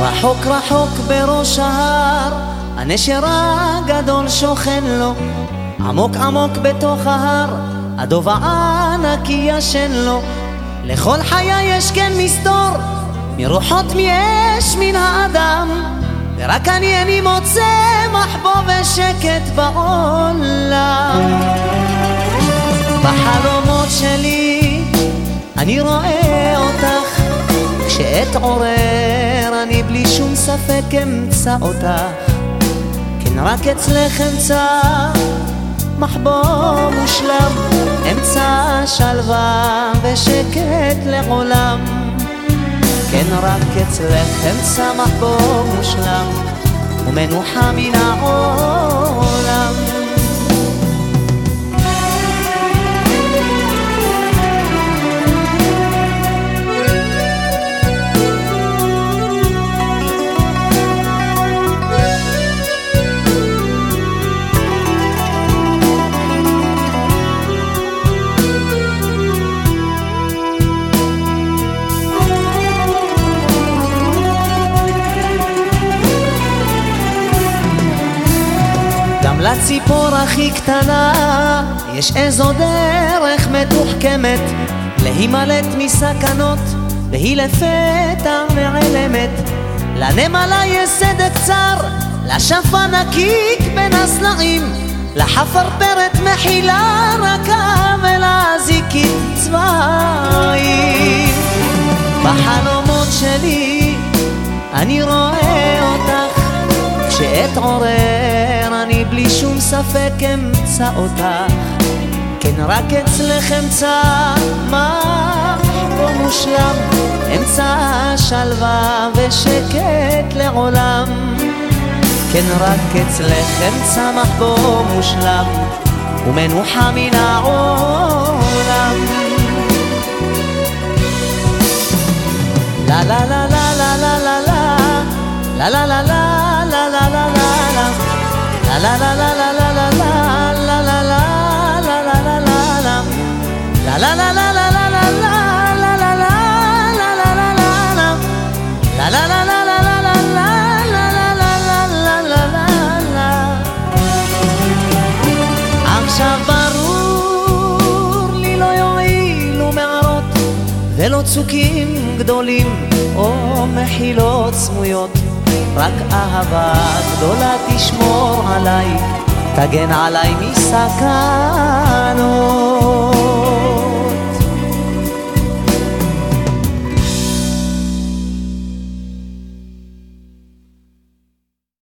רחוק רחוק בראש ההר, הנשר הגדול שוכן לו, עמוק עמוק בתוך ההר, הדוב הענק ישן לו. לכל חיה יש כן מסתור, מרוחות מי אש מן האדם, ורק אני אני מוצא מחבוא ושקט בעולם. בחלומות שלי אני רואה אותך, כשאתעורר בלי שום ספק אמצא אותך, כן רק אצלך אמצא מחבוא מושלם, אמצע שלווה ושקט לעולם. כן רק אצלך אמצע מחבוא מושלם, ומנוחה מן העולם. לציפור הכי קטנה. יש איזו דרך מתוחכמת להימלט מסכנות והיא לפתע נעלמת לנמלה יש סדק צר לשפה נקיק בין הסלעים לחפרפרת מחילה רכה ולזיקית צבעים. בחלומות שלי אני רואה אותך כשאתעורר ספק אמצא אותך כן רק אצלך אמצא מה פה מושלם אמצא שלווה ושקט לעולם כן רק אצלך אמצא מחבוא מושלם ומנוחה מן העולם לה לה לה לה לה לה לה לה לה לה לה la la la la ולא צוקים גדולים או מחילות סמויות רק אהבה גדולה תשמור עליי, תגן עליי מסכנות.